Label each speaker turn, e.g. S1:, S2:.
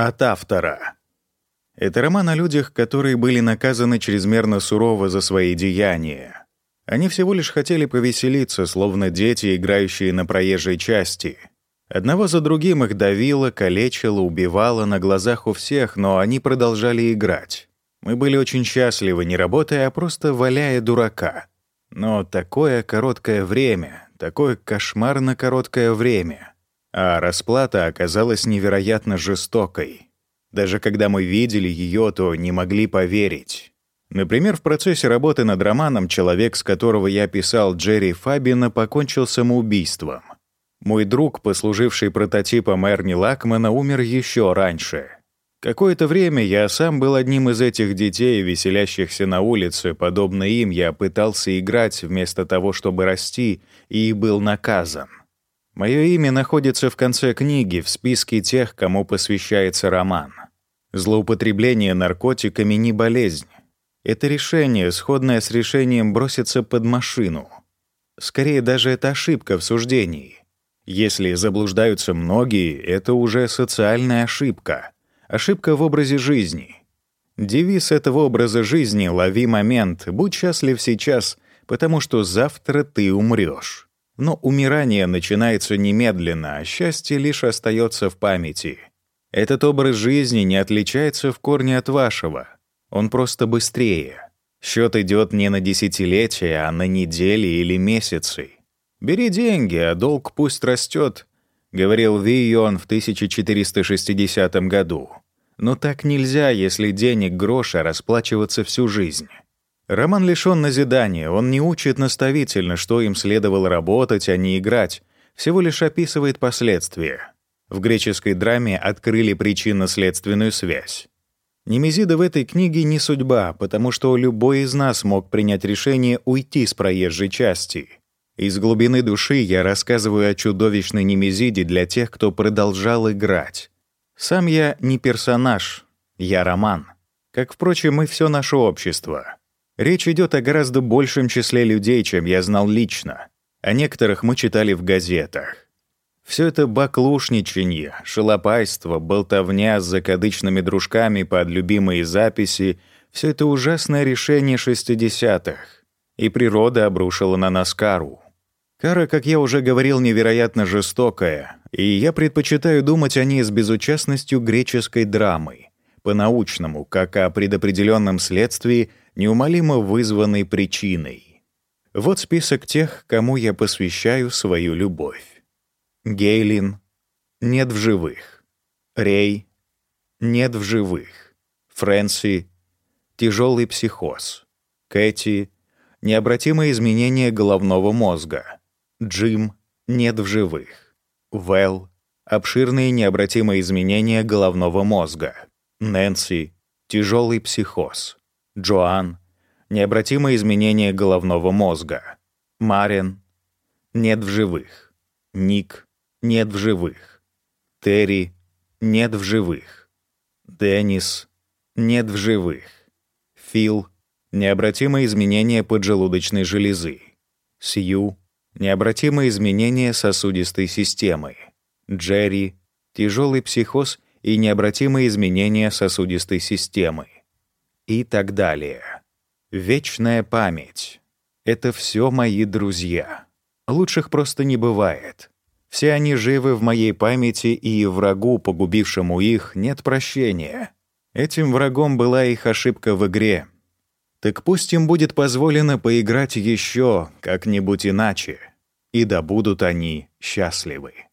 S1: От автора. Это роман о людях, которые были наказаны чрезмерно сурово за свои деяния. Они всего лишь хотели повеселиться, словно дети, играющие на проезжей части. Одного за другим их давило, калечило, убивало на глазах у всех, но они продолжали играть. Мы были очень счастливы, не работая, а просто валяя дурака. Но такое короткое время, такое кошмарно короткое время — а расплата оказалась невероятно жестокой. Даже когда мы видели ее, то не могли поверить. Например, в процессе работы над романом человек, с которого я писал Джерри Фабина, покончил самоубийством. Мой друг, послуживший прототипом Эрни Лакмана, умер еще раньше. Какое-то время я сам был одним из этих детей, веселящихся на улице. Подобно им я пытался играть вместо того, чтобы расти, и был наказан. Мое имя находится в конце книги в списке тех, кому посвящается роман. Злоупотребление наркотиками не болезнь. Это решение, сходное с решением броситься под машину. Скорее, даже это ошибка в суждении. Если заблуждаются многие, это уже социальная ошибка. Ошибка в образе жизни. Девиз этого образа жизни «Лови момент, будь счастлив сейчас, потому что завтра ты умрешь». Но умирание начинается немедленно, а счастье лишь остается в памяти. Этот образ жизни не отличается в корне от вашего. Он просто быстрее. Счет идет не на десятилетия, а на недели или месяцы. «Бери деньги, а долг пусть растет», — говорил Вийон в 1460 году. Но так нельзя, если денег гроша расплачиваться всю жизнь. Роман лишён назидания, он не учит наставительно, что им следовало работать, а не играть, всего лишь описывает последствия. В греческой драме открыли причинно-следственную связь. Немезида в этой книге не судьба, потому что любой из нас мог принять решение уйти с проезжей части. Из глубины души я рассказываю о чудовищной Немезиде для тех, кто продолжал играть. Сам я не персонаж, я роман. Как, впрочем, и все наше общество. Речь идет о гораздо большем числе людей, чем я знал лично. О некоторых мы читали в газетах. Все это баклушничанье, шалопайство, болтовня с закадычными дружками под любимые записи — все это ужасное решение 60-х. И природа обрушила на нас кару. Кара, как я уже говорил, невероятно жестокая, и я предпочитаю думать о ней с безучастностью греческой драмы, по-научному, как о предопределенном следствии — неумолимо вызванной причиной. Вот список тех, кому я посвящаю свою любовь. Гейлин — нет в живых. Рей — нет в живых. Фрэнси — тяжелый психоз. Кэти — необратимое изменение головного мозга. Джим — нет в живых. Вэл — обширные необратимые изменения головного мозга. Нэнси — тяжелый психоз. Джоан — необратимое изменение головного мозга. Марин — нет в живых. Ник — нет в живых. Терри — нет в живых. Деннис — нет в живых. Фил — необратимое изменение поджелудочной железы. Сью — необратимое изменение сосудистой системы. Джерри — тяжелый психоз и необратимые изменения сосудистой системы и так далее. Вечная память — это все мои друзья. Лучших просто не бывает. Все они живы в моей памяти, и врагу, погубившему их, нет прощения. Этим врагом была их ошибка в игре. Так пусть им будет позволено поиграть еще как-нибудь иначе, и да будут они счастливы.